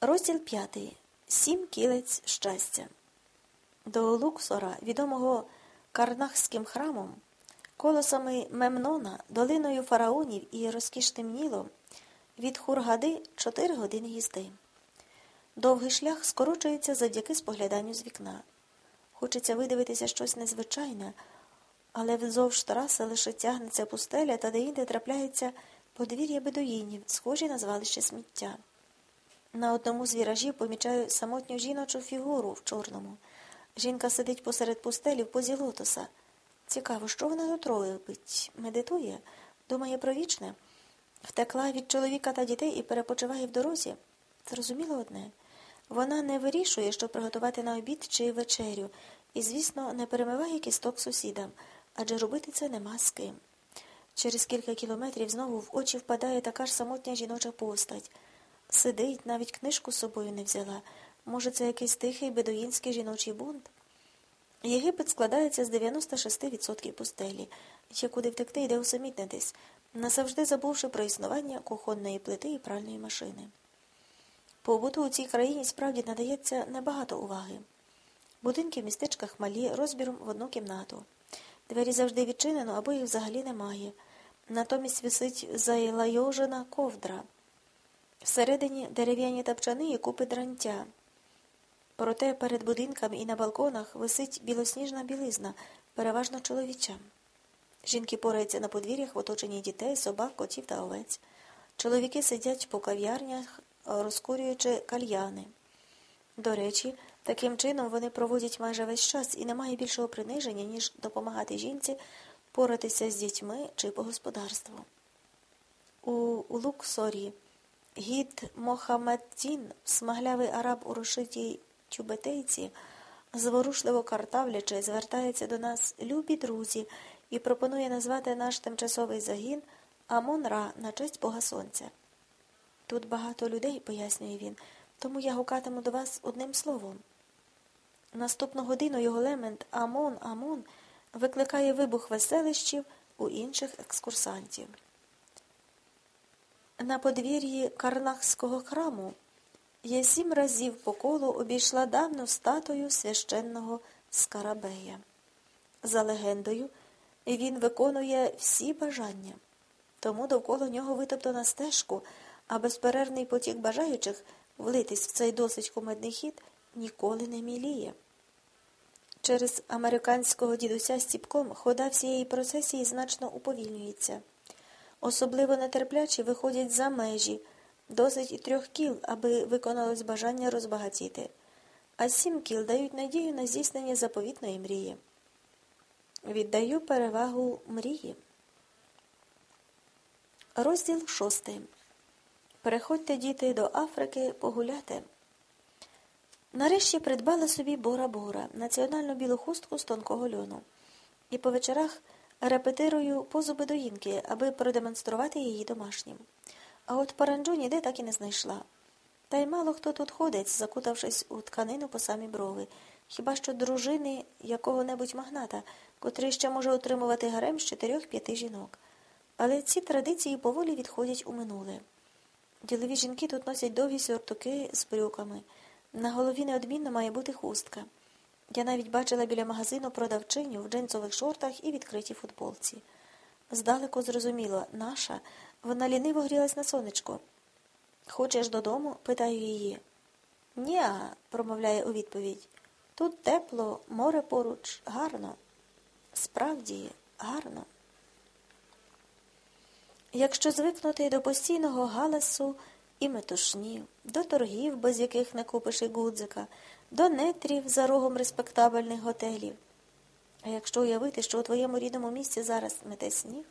Розділ п'ятий. Сім кілець щастя. До Луксора, відомого Карнахським храмом, колосами Мемнона, долиною фараонів і розкішним Нілом, від Хургади чотири години їзди. Довгий шлях скорочується завдяки спогляданню з вікна. Хочеться видивитися щось незвичайне, але вздовж траси лише тягнеться пустеля та деінде трапляється подвір'я бедуїнів, схожі на звалище сміття. На одному з віражів помічаю самотню жіночу фігуру в чорному. Жінка сидить посеред пустелі в позі лотоса. Цікаво, що вона тут робить? Медитує, думає про вічне, втекла від чоловіка та дітей і перепочиває в дорозі. Зрозуміло одне. Вона не вирішує, що приготувати на обід чи вечерю, і, звісно, не перемиває кісток сусідам, адже робити це нема з ким. Через кілька кілометрів знову в очі впадає така ж самотня жіноча постать. Сидить, навіть книжку з собою не взяла. Може, це якийсь тихий бедуїнський жіночий бунт? Єгипет складається з 96% пустелі. Ще куди втекти йде усамітнитись, назавжди забувши про існування кухонної плити і пральної машини. Побуту у цій країні справді надається небагато уваги. Будинки в містечках малі, розбіром в одну кімнату. Двері завжди відчинено або їх взагалі немає. Натомість висить зайлайожена ковдра. Всередині дерев'яні тапчани і купи дрантя. Проте перед будинками і на балконах висить білосніжна білизна, переважно чоловіча. Жінки пораються на подвір'ях в оточенні дітей, собак, котів та овець. Чоловіки сидять по кав'ярнях, розкурюючи кальяни. До речі, таким чином вони проводять майже весь час і немає більшого приниження, ніж допомагати жінці поратися з дітьми чи по господарству. У Луксорі гід Мохамеддін, смаглявий араб у розшитій тюбетейці, зворушливо картавлячи, звертається до нас любі друзі і пропонує назвати наш тимчасовий загін Амон-Ра на честь Бога Сонця. Тут багато людей, пояснює він, тому я гукатиму до вас одним словом. Наступну годину його лемент Амон Амон викликає вибух веселищів у інших екскурсантів. На подвір'ї Карнахського храму я сім разів по колу обійшла давну статую священного Скарабея. За легендою, він виконує всі бажання, тому довкола нього витоптано стежку, а безперервний потік бажаючих влитись в цей досить кумедний хід ніколи не міліє. Через американського дідуся з ціпком хода всієї процесії значно уповільнюється. Особливо нетерплячі виходять за межі, досить і трьох кіл, аби виконалось бажання розбагатіти, а сім кіл дають надію на здійснення заповітної мрії. Віддаю перевагу мрії. Розділ шостий. Переходьте, діти, до Африки погуляти. Нарешті придбала собі Бора-Бора, національну білу хустку з тонкого льону. І по вечорах репетирую позу бедоїнки, аби продемонструвати її домашнім. А от паранджу ніде так і не знайшла. Та й мало хто тут ходить, закутавшись у тканину по самі брови, хіба що дружини якого-небудь магната, котрий ще може утримувати гарем з чотирьох-п'яти жінок. Але ці традиції поволі відходять у минуле. Ділові жінки тут носять довгі сюртуки з брюками. На голові неодмінно має бути хустка. Я навіть бачила біля магазину продавчиню в джинсових шортах і відкритій футболці. Здалеку зрозуміло, наша, вона ліниво грілась на сонечко. Хочеш додому? питаю її. Ня, промовляє у відповідь. Тут тепло, море поруч, гарно. Справді, гарно. Якщо звикнути до постійного галасу і метушнів, до торгів, без яких не купиш і гудзика, до нетрів за рогом респектабельних готелів. А якщо уявити, що у твоєму рідному місці зараз мете сніг,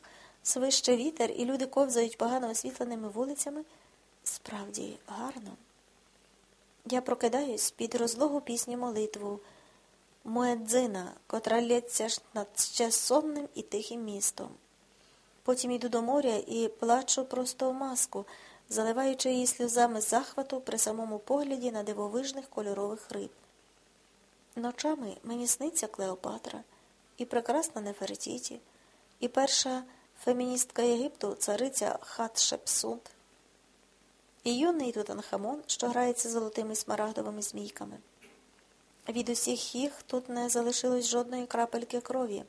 свище вітер і люди ковзають погано освітленими вулицями, справді гарно. Я прокидаюсь під розлогу пісню молитву Муедзина, котра лється над ще сонним і тихим містом. Потім йду до моря і плачу просто в маску, заливаючи її сльозами захвату при самому погляді на дивовижних кольорових риб. Ночами мені сниться Клеопатра, і прекрасна Нефертіті, і перша феміністка Єгипту, цариця Хатшепсут. і юний Тутанхамон, що грається золотими смарагдовими змійками. Від усіх їх тут не залишилось жодної крапельки крові.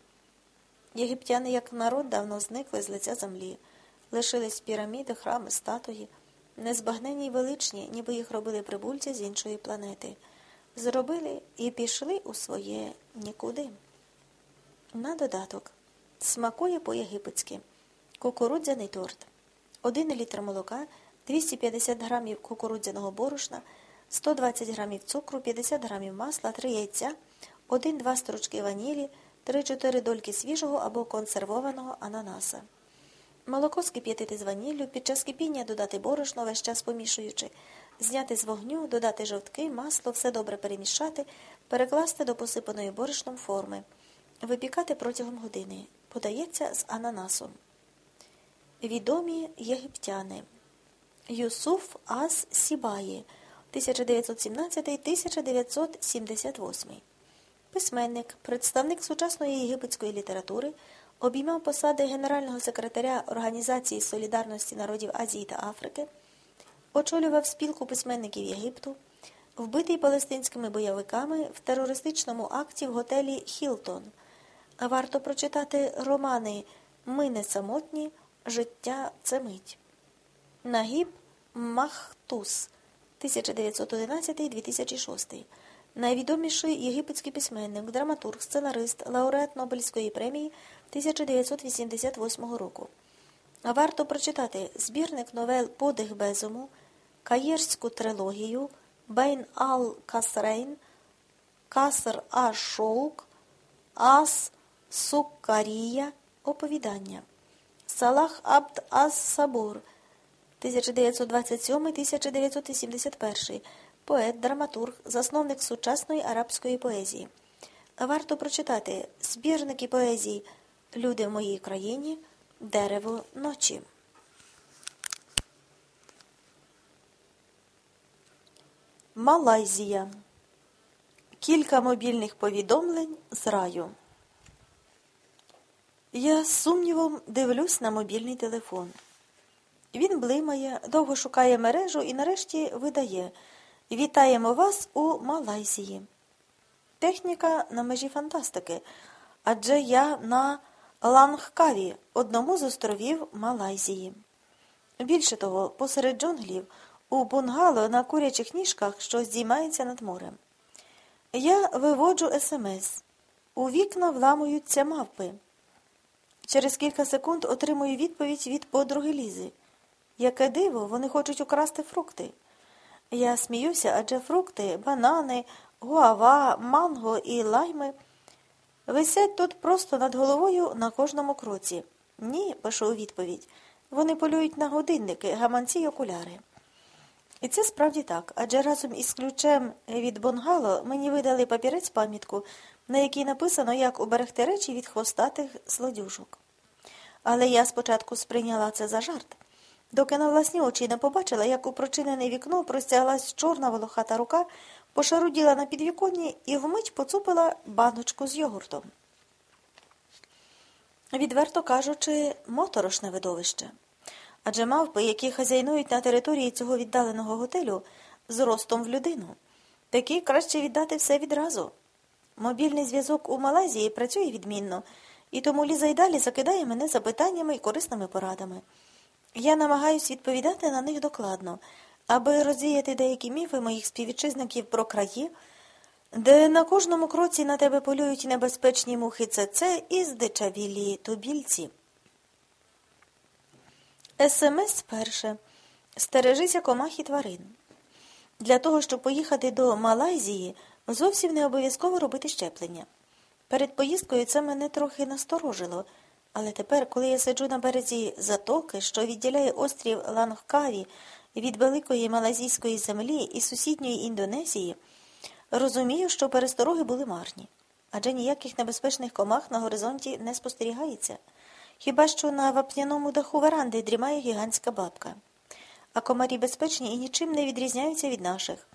Єгиптяни, як народ, давно зникли з лиця землі, лишились піраміди, храми, статуї, незбагнені й величні, ніби їх робили прибульці з іншої планети. Зробили і пішли у своє нікуди. На додаток смакує по-єгипетськи кукурудзяний торт, 1 літр молока, 250 грамів кукурудзяного борошна, 120 грамів цукру, 50 грамів масла, 3 яйця, 1-2 стручки ванілі, 3-4 дольки свіжого або консервованого ананаса. Молоко скип'ятити з ваніллю, під час кипіння додати борошно, весь час помішуючи, зняти з вогню, додати жовтки, масло, все добре перемішати, перекласти до посипаної борошном форми, випікати протягом години. Подається з ананасом. Відомі єгиптяни. Юсуф Ас Сібаї. 1917-1978 Письменник, представник сучасної єгипетської літератури, обіймав посади генерального секретаря Організації солідарності народів Азії та Африки, очолював спілку письменників Єгипту, вбитий палестинськими бойовиками в терористичному акті в готелі Хілтон. Варто прочитати романи Ми не самотні, Життя це мить. Нагіб Махтус 1911-2006 найвідоміший єгипетський письменник, драматург, сценарист, лауреат Нобелівської премії 1988 року. Варто прочитати збірник новел Подих Безуму, Каїрську трилогію, Бейн Ал Касрейн, Каср Аш Шоук, Ас Суккарія, Оповідання. Салах Абд Аз Сабур 1927-1971 поет, драматург, засновник сучасної арабської поезії. Варто прочитати збірники поезії Люди в моїй країні, Дерево ночі. Малайзія. Кілька мобільних повідомлень з раю. Я з сумнівом дивлюсь на мобільний телефон. Він блимає, довго шукає мережу і нарешті видає Вітаємо вас у Малайзії. Техніка на межі фантастики. Адже я на Лангкаві, одному з островів Малайзії. Більше того, посеред джунглів, у бунгало на курячих ніжках, що здіймається над морем. Я виводжу смс. У вікна вламуються мавпи. Через кілька секунд отримую відповідь від подруги Лізи. Яке диво, вони хочуть украсти фрукти. Я сміюся, адже фрукти, банани, гуава, манго і лайми висять тут просто над головою на кожному кроці. Ні, пишу у відповідь. Вони полюють на годинники, гаманці й окуляри. І це справді так, адже разом із ключем від Бонгало мені видали папірець пам'ятку, на якій написано, як уберегти речі від хвостатих злодюжок. Але я спочатку сприйняла це за жарт, доки на власні очі не побачила, як у прочинене вікно простяглась чорна волохата рука, пошаруділа на підвіконні і вмить поцупила баночку з йогуртом. Відверто кажучи, моторошне видовище. Адже мавпи, які хазяйнують на території цього віддаленого готелю, з ростом в людину, такі краще віддати все відразу. Мобільний зв'язок у Малайзії працює відмінно, і тому Ліза й далі закидає мене запитаннями і корисними порадами. Я намагаюсь відповідати на них докладно, аби розвіяти деякі міфи моїх співвітчизників про краї, де на кожному кроці на тебе полюють небезпечні мухи ЦЦ і здичавілі тубільці. СМС перше. Стережися комах і тварин. Для того, щоб поїхати до Малайзії, зовсім не обов'язково робити щеплення. Перед поїздкою це мене трохи насторожило, але тепер, коли я сиджу на березі затоки, що відділяє острів Лангкаві від великої малазійської землі і сусідньої Індонезії, розумію, що перестороги були марні, адже ніяких небезпечних комах на горизонті не спостерігається. Хіба що на вапняному даху веранди дрімає гігантська бабка. А комарі безпечні і нічим не відрізняються від наших.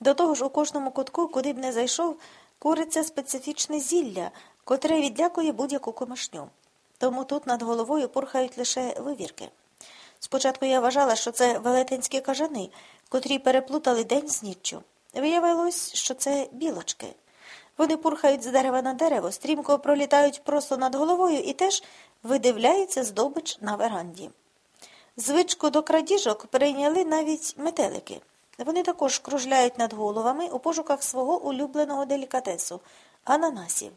До того ж, у кожному кутку, куди б не зайшов, куриться специфічне зілля, котре відлякує будь-яку комашню. Тому тут над головою пурхають лише вивірки. Спочатку я вважала, що це велетенські кажани, котрі переплутали день з ніччю. Виявилось, що це білочки. Вони пурхають з дерева на дерево, стрімко пролітають просто над головою і теж видивляються здобич на веранді. Звичку до крадіжок перейняли навіть метелики. Вони також кружляють над головами у пошуках свого улюбленого делікатесу ананасів.